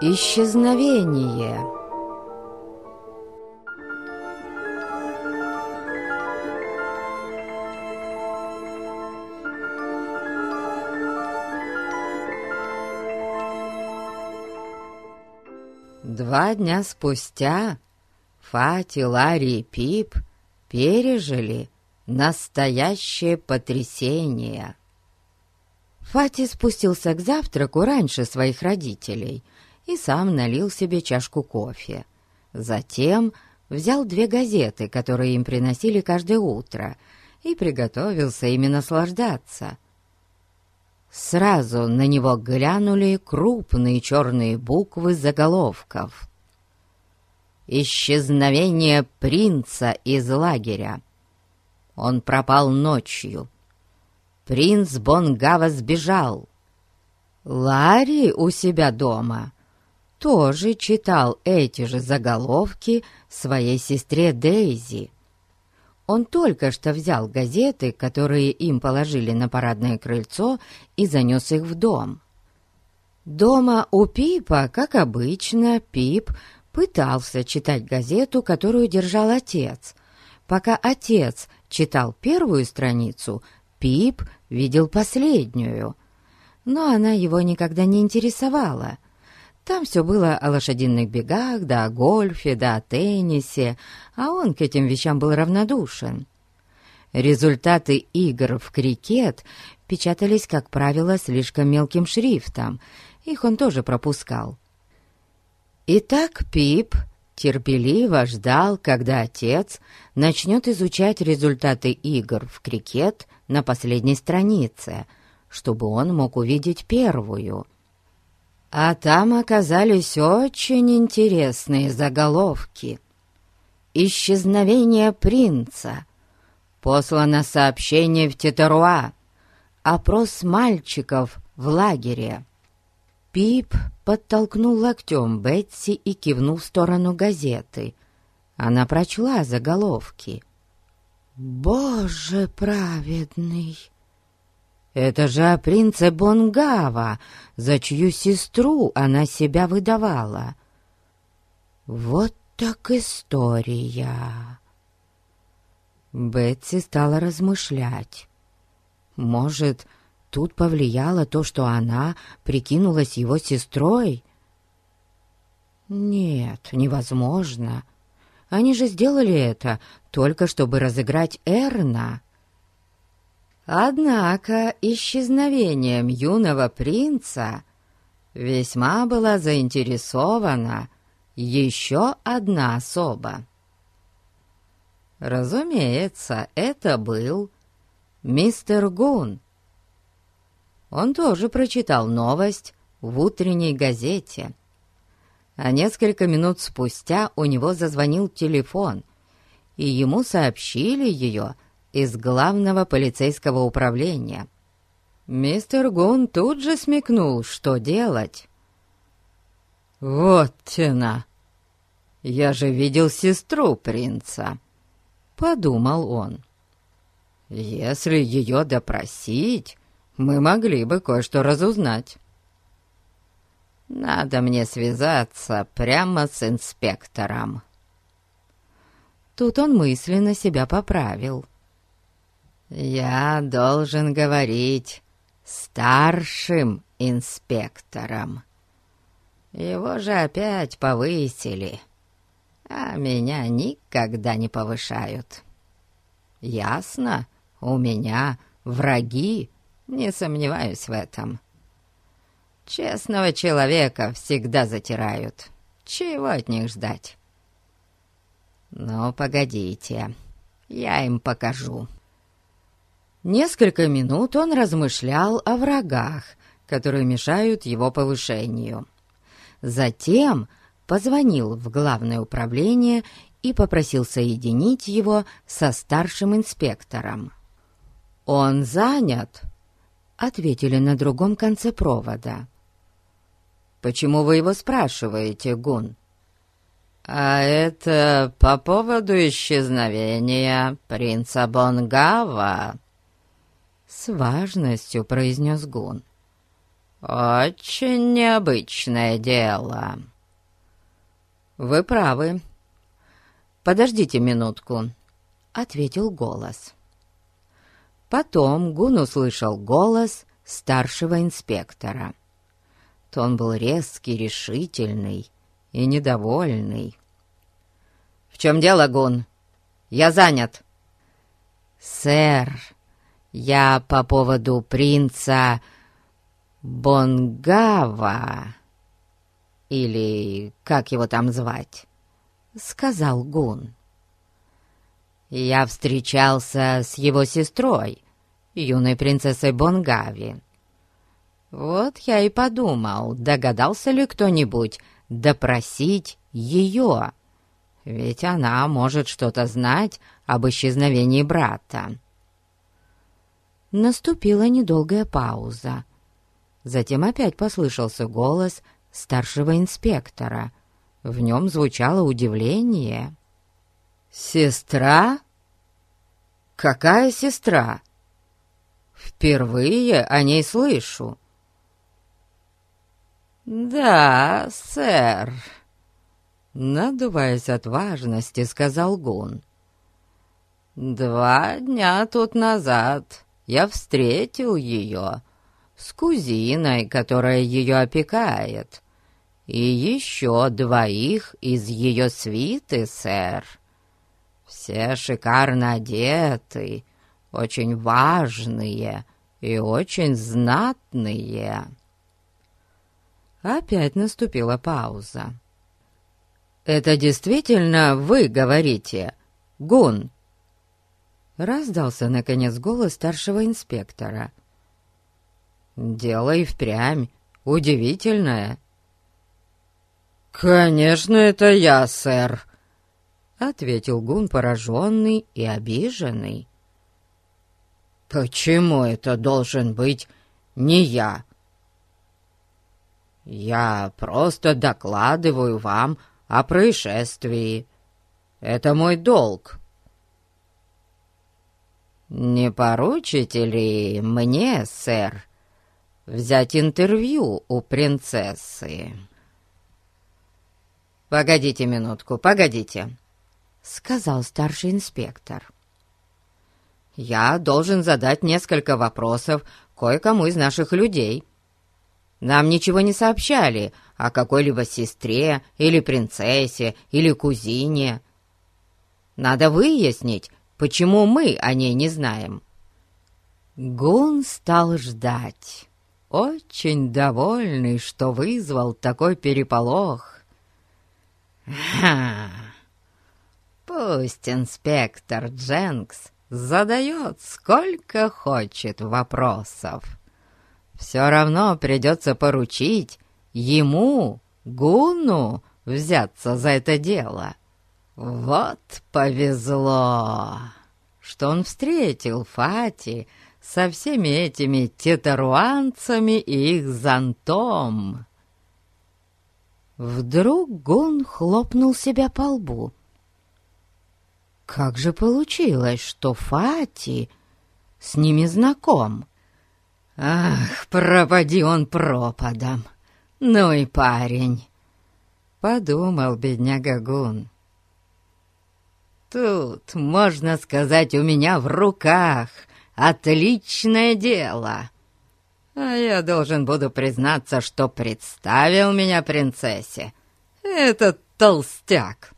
Исчезновение Два дня спустя Фати, Ларри и Пип пережили настоящее потрясение. Фати спустился к завтраку раньше своих родителей и сам налил себе чашку кофе. Затем взял две газеты, которые им приносили каждое утро, и приготовился ими наслаждаться. Сразу на него глянули крупные черные буквы заголовков. «Исчезновение принца из лагеря». Он пропал ночью. Принц Бонгава сбежал. Ларри у себя дома тоже читал эти же заголовки своей сестре Дейзи. Он только что взял газеты, которые им положили на парадное крыльцо, и занес их в дом. Дома у Пипа, как обычно, Пип пытался читать газету, которую держал отец. Пока отец читал первую страницу, Пип видел последнюю. Но она его никогда не интересовала. Там все было о лошадиных бегах, да о гольфе, да о теннисе, а он к этим вещам был равнодушен. Результаты игр в крикет печатались, как правило, слишком мелким шрифтом. Их он тоже пропускал. Итак, Пип терпеливо ждал, когда отец начнет изучать результаты игр в крикет на последней странице, чтобы он мог увидеть первую. А там оказались очень интересные заголовки. «Исчезновение принца», «Послано сообщение в Тетеруа», «Опрос мальчиков в лагере». Пип подтолкнул локтем Бетси и кивнул в сторону газеты. Она прочла заголовки. «Боже праведный!» «Это же о принце Бонгава, за чью сестру она себя выдавала!» «Вот так история!» Бетси стала размышлять. «Может, Тут повлияло то, что она прикинулась его сестрой? Нет, невозможно. Они же сделали это только чтобы разыграть Эрна. Однако исчезновением юного принца весьма была заинтересована еще одна особа. Разумеется, это был мистер Гун, он тоже прочитал новость в утренней газете. А несколько минут спустя у него зазвонил телефон, и ему сообщили ее из главного полицейского управления. Мистер Гун тут же смекнул, что делать. «Вот тена! Я же видел сестру принца!» — подумал он. «Если ее допросить, мы могли бы кое-что разузнать. Надо мне связаться прямо с инспектором. Тут он мысленно себя поправил. Я должен говорить старшим инспектором. Его же опять повысили, а меня никогда не повышают. Ясно, у меня враги не сомневаюсь в этом. Честного человека всегда затирают. Чего от них ждать? Ну, погодите, я им покажу. Несколько минут он размышлял о врагах, которые мешают его повышению. Затем позвонил в главное управление и попросил соединить его со старшим инспектором. «Он занят», ответили на другом конце провода. «Почему вы его спрашиваете, Гун?» «А это по поводу исчезновения принца Бонгава», — с важностью произнес Гун. Очень необычное дело». «Вы правы. Подождите минутку», — ответил голос. Потом Гун услышал голос старшего инспектора. Тон был резкий, решительный и недовольный. «В чем дело, Гун? Я занят!» «Сэр, я по поводу принца Бонгава, или как его там звать?» — сказал Гун. «Я встречался с его сестрой, юной принцессой Бонгави. Вот я и подумал, догадался ли кто-нибудь допросить ее, ведь она может что-то знать об исчезновении брата. Наступила недолгая пауза. Затем опять послышался голос старшего инспектора. В нем звучало удивление. «Сестра? Какая сестра? Впервые о ней слышу». «Да, сэр», — надуваясь от важности, сказал Гун. «Два дня тут назад я встретил ее с кузиной, которая ее опекает, и еще двоих из ее свиты, сэр. Все шикарно одеты, очень важные и очень знатные». Опять наступила пауза. «Это действительно вы говорите, Гун?» Раздался, наконец, голос старшего инспектора. «Дело и впрямь удивительное». «Конечно, это я, сэр», — ответил Гун, пораженный и обиженный. «Почему это должен быть не я?» «Я просто докладываю вам о происшествии. Это мой долг». «Не поручите ли мне, сэр, взять интервью у принцессы?» «Погодите минутку, погодите», — сказал старший инспектор. «Я должен задать несколько вопросов кое-кому из наших людей. Нам ничего не сообщали о какой-либо сестре или принцессе или кузине. Надо выяснить, почему мы о ней не знаем». Гун стал ждать, очень довольный, что вызвал такой переполох. «Ха! Пусть инспектор Дженкс задает сколько хочет вопросов» все равно придется поручить ему, Гуну, взяться за это дело. Вот повезло, что он встретил Фати со всеми этими тетаруанцами и их зонтом. Вдруг Гун хлопнул себя по лбу. Как же получилось, что Фати с ними знаком? Ах, пропади он пропадом! Ну и парень! Подумал бедняга Гун. Тут, можно сказать, у меня в руках отличное дело. А я должен буду признаться, что представил меня принцессе этот толстяк.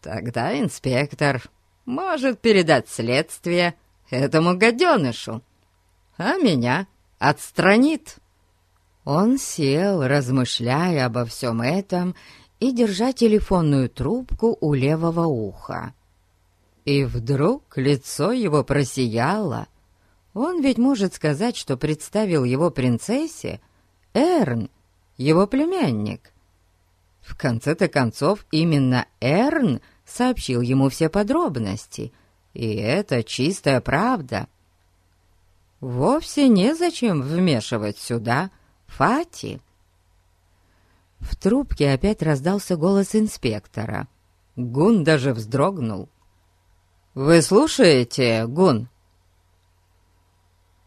Тогда инспектор может передать следствие этому гаденышу а меня отстранит». Он сел, размышляя обо всем этом и держа телефонную трубку у левого уха. И вдруг лицо его просияло. Он ведь может сказать, что представил его принцессе Эрн, его племянник. В конце-то концов, именно Эрн сообщил ему все подробности, и это чистая правда — вовсе незачем вмешивать сюда Фати. В трубке опять раздался голос инспектора. Гун даже вздрогнул. «Вы слушаете, Гун?»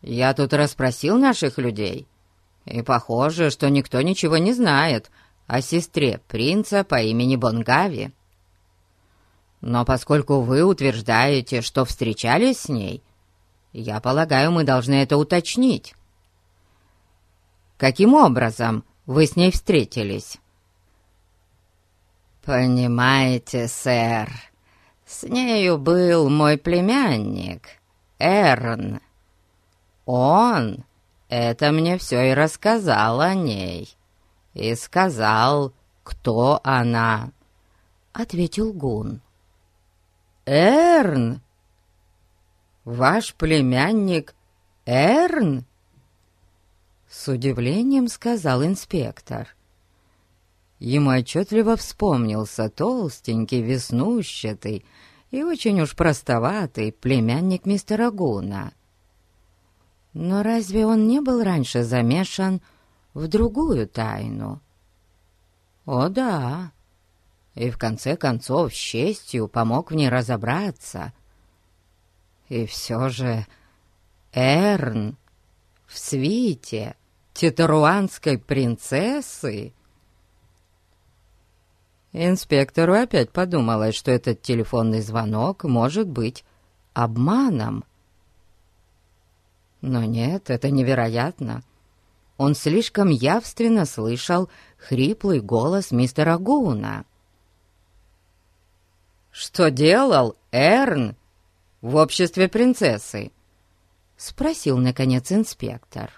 «Я тут расспросил наших людей, И похоже, что никто ничего не знает о сестре принца по имени Бонгави. Но поскольку вы утверждаете, что встречались с ней, я полагаю, мы должны это уточнить. Каким образом вы с ней встретились?» «Понимаете, сэр, с нею был мой племянник, Эрн. Он это мне все и рассказал о ней. И сказал, кто она», — ответил Гун. «Эрн? Ваш племянник Эрн?» С удивлением сказал инспектор. Ему отчетливо вспомнился толстенький, веснущатый и очень уж простоватый племянник мистера Гуна. Но разве он не был раньше замешан в другую тайну? О да, и в конце концов с честью помог в ней разобраться. И все же Эрн в свите титаруанской принцессы Инспектору опять подумалось, что этот телефонный звонок может быть обманом. Но нет, это невероятно. Он слишком явственно слышал хриплый голос мистера Гуна. «Что делал Эрн в обществе принцессы?» — спросил, наконец, инспектор.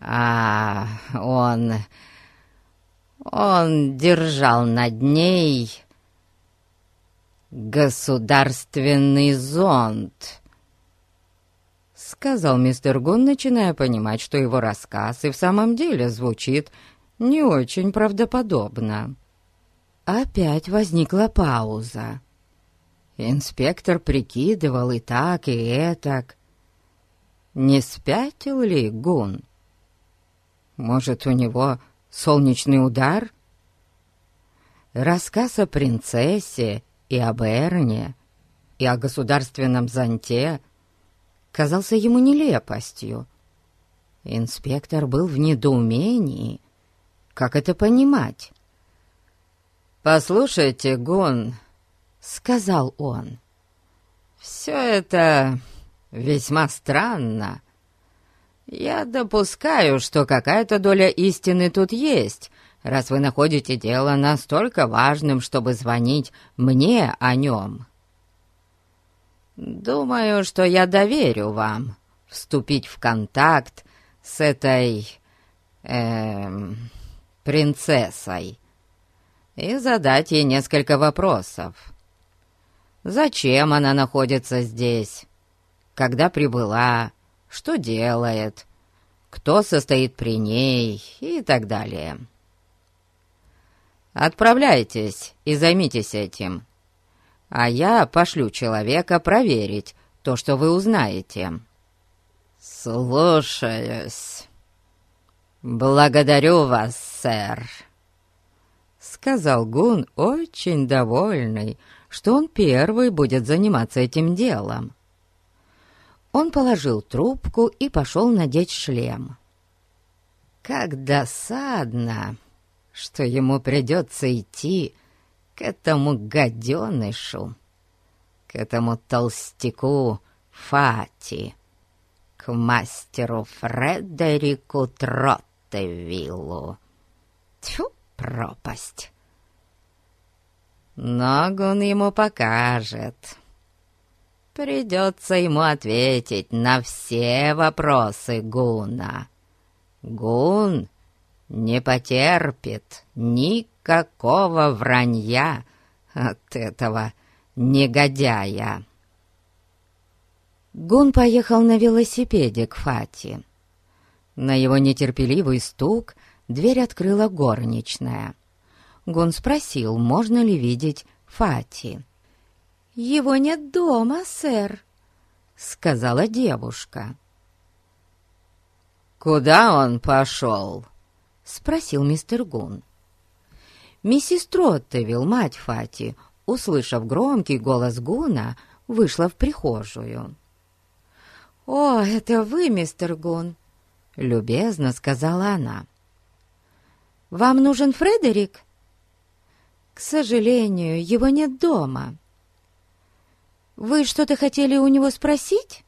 «А, он он держал над ней государственный зонт, сказал мистер Гун, начиная понимать, что его рассказ и в самом деле звучит не очень правдоподобно. Опять возникла пауза. Инспектор прикидывал и так, и этак. Не спятил ли Гун? Может, у него солнечный удар? Рассказ о принцессе и об Эрне, и о государственном зонте казался ему нелепостью. Инспектор был в недоумении. Как это понимать? «Послушайте, Гун», — сказал он, — «все это весьма странно. «Я допускаю, что какая-то доля истины тут есть, раз вы находите дело настолько важным, чтобы звонить мне о нем. Думаю, что я доверю вам вступить в контакт с этой... Эм, принцессой и задать ей несколько вопросов. Зачем она находится здесь? Когда прибыла? Что делает, кто состоит при ней и так далее. Отправляйтесь и займитесь этим, а я пошлю человека проверить то, что вы узнаете. Слушаюсь. Благодарю вас, сэр. Сказал Гун, очень довольный, что он первый будет заниматься этим делом. Он положил трубку и пошел надеть шлем. Как досадно, что ему придется идти к этому гаденышу, к этому толстяку Фати, к мастеру Фредерику Троттевиллу. Тьфу, пропасть! Ногу он ему покажет. Придется ему ответить на все вопросы Гуна. Гун не потерпит никакого вранья от этого негодяя. Гун поехал на велосипеде к Фати. На его нетерпеливый стук дверь открыла горничная. Гун спросил, можно ли видеть Фати. «Его нет дома, сэр», — сказала девушка. «Куда он пошел?» — спросил мистер Гун. Миссис Троттевилл, мать Фати, услышав громкий голос Гуна, вышла в прихожую. «О, это вы, мистер Гун! любезно сказала она. «Вам нужен Фредерик?» «К сожалению, его нет дома. Вы что-то хотели у него спросить?»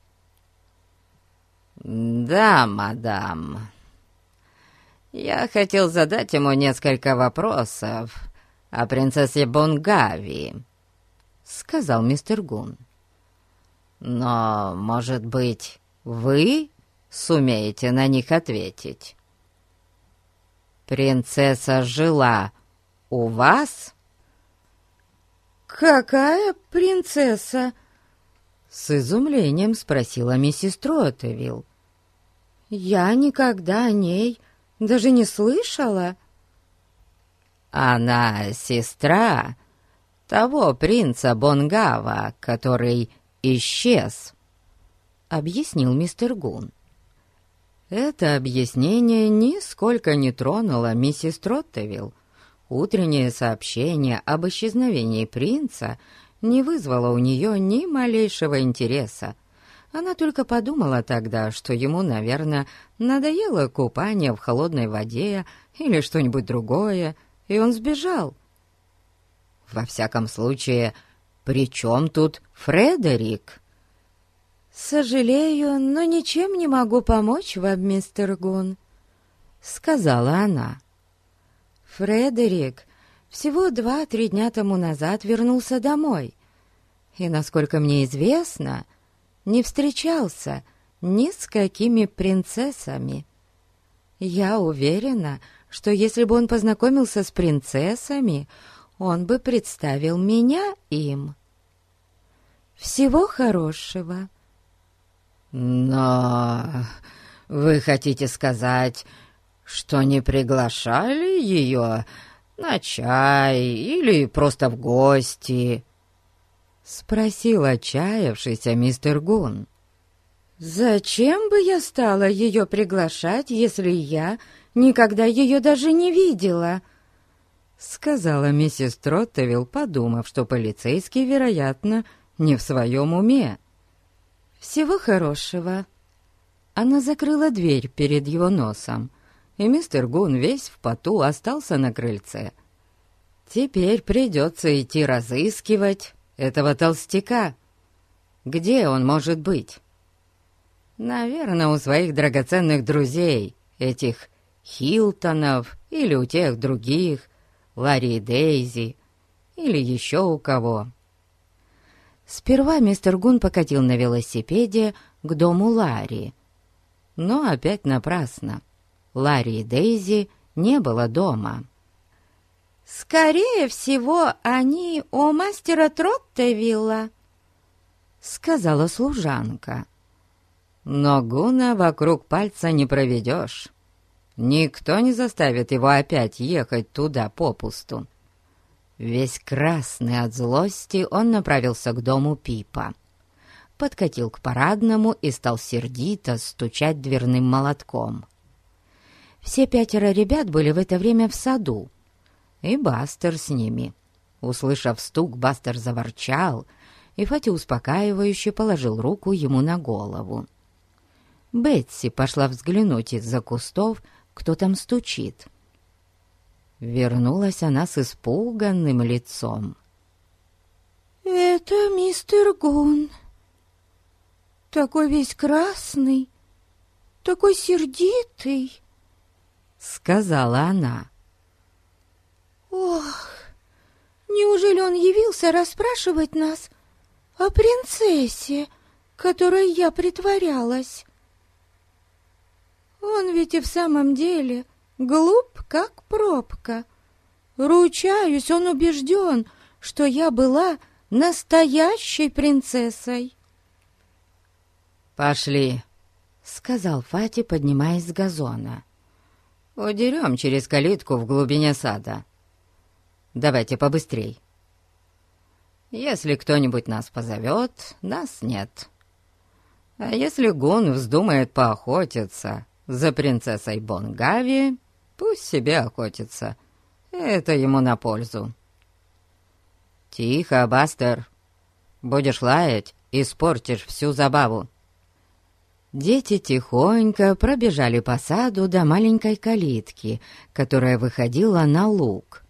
«Да, мадам. Я хотел задать ему несколько вопросов о принцессе Бонгави», — сказал мистер Гун. «Но, может быть, вы сумеете на них ответить?» «Принцесса жила у вас?» «Какая принцесса?» С изумлением спросила миссис Тротевилл. «Я никогда о ней даже не слышала». «Она сестра того принца Бонгава, который исчез», — объяснил мистер Гун. Это объяснение нисколько не тронуло миссис Троттевилл. Утреннее сообщение об исчезновении принца не вызвало у нее ни малейшего интереса. Она только подумала тогда, что ему, наверное, надоело купание в холодной воде или что-нибудь другое, и он сбежал. Во всяком случае, при чем тут Фредерик? «Сожалею, но ничем не могу помочь вам, мистер Гун», — сказала она. «Фредерик всего два-три дня тому назад вернулся домой, и, насколько мне известно, не встречался ни с какими принцессами. Я уверена, что если бы он познакомился с принцессами, он бы представил меня им. Всего хорошего!» «Но вы хотите сказать, что не приглашали ее на чай или просто в гости?» Спросил отчаявшийся мистер Гун. «Зачем бы я стала ее приглашать, если я никогда ее даже не видела?» Сказала миссис Троттевилл, подумав, что полицейский, вероятно, не в своем уме. «Всего хорошего». Она закрыла дверь перед его носом, и мистер Гун весь в поту остался на крыльце. Теперь придется идти разыскивать этого толстяка. Где он может быть? Наверное, у своих драгоценных друзей, этих Хилтонов или у тех других, Ларри и Дейзи, или еще у кого. Сперва мистер Гун покатил на велосипеде к дому Ларри. Но опять напрасно. Ларри и Дейзи не было дома. «Скорее всего, они у мастера Троттевилла», — сказала служанка. «Но Гуна вокруг пальца не проведешь. Никто не заставит его опять ехать туда попусту». Весь красный от злости он направился к дому Пипа. Подкатил к парадному и стал сердито стучать дверным молотком. Все пятеро ребят были в это время в саду, и Бастер с ними. Услышав стук, Бастер заворчал, и Фати успокаивающе положил руку ему на голову. Бетси пошла взглянуть из-за кустов, кто там стучит — Вернулась она с испуганным лицом. «Это мистер Гун. Такой весь красный, такой сердитый», — сказала она. «Ох, неужели он явился расспрашивать нас о принцессе, которой я притворялась? Он ведь и в самом деле глуп, как пробка. Ручаюсь, он убежден, что я была настоящей принцессой. «Пошли», — сказал Фати, поднимаясь с газона. «Удерем через калитку в глубине сада. Давайте побыстрей. Если кто-нибудь нас позовет, нас нет. А если Гун вздумает поохотиться за принцессой Бонгави, Пусть себе охотится. Это ему на пользу. Тихо, Бастер. Будешь лаять, испортишь всю забаву. Дети тихонько пробежали по саду до маленькой калитки, которая выходила на луг.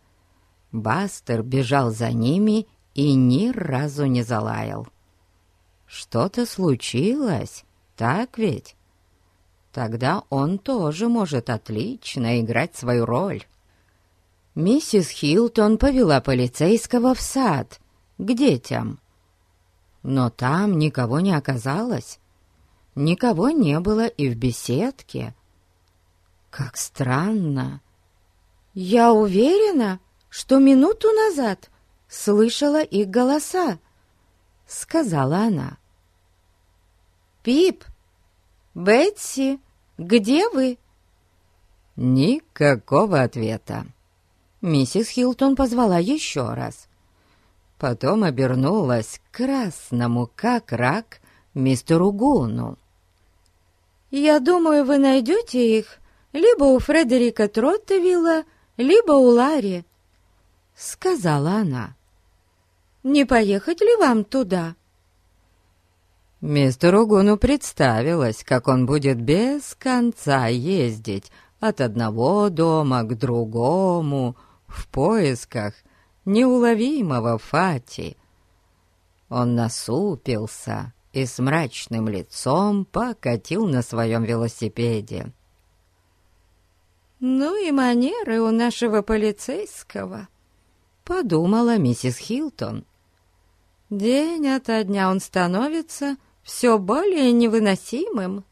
Бастер бежал за ними и ни разу не залаял. Что-то случилось, так ведь? Тогда он тоже может отлично играть свою роль. Миссис Хилтон повела полицейского в сад, к детям. Но там никого не оказалось. Никого не было и в беседке. Как странно. Я уверена, что минуту назад слышала их голоса, сказала она. Пип, Бетси, где вы? Никакого ответа. Миссис Хилтон позвала еще раз. Потом обернулась к красному, как рак, мистеру Гуну. «Я думаю, вы найдете их либо у Фредерика Троттевилла, либо у Ларри», — сказала она. «Не поехать ли вам туда?» Мистеру Гуну представилось, как он будет без конца ездить от одного дома к другому в поисках неуловимого Фати. Он насупился и с мрачным лицом покатил на своем велосипеде. «Ну и манеры у нашего полицейского», — подумала миссис Хилтон. «День ото дня он становится все более невыносимым».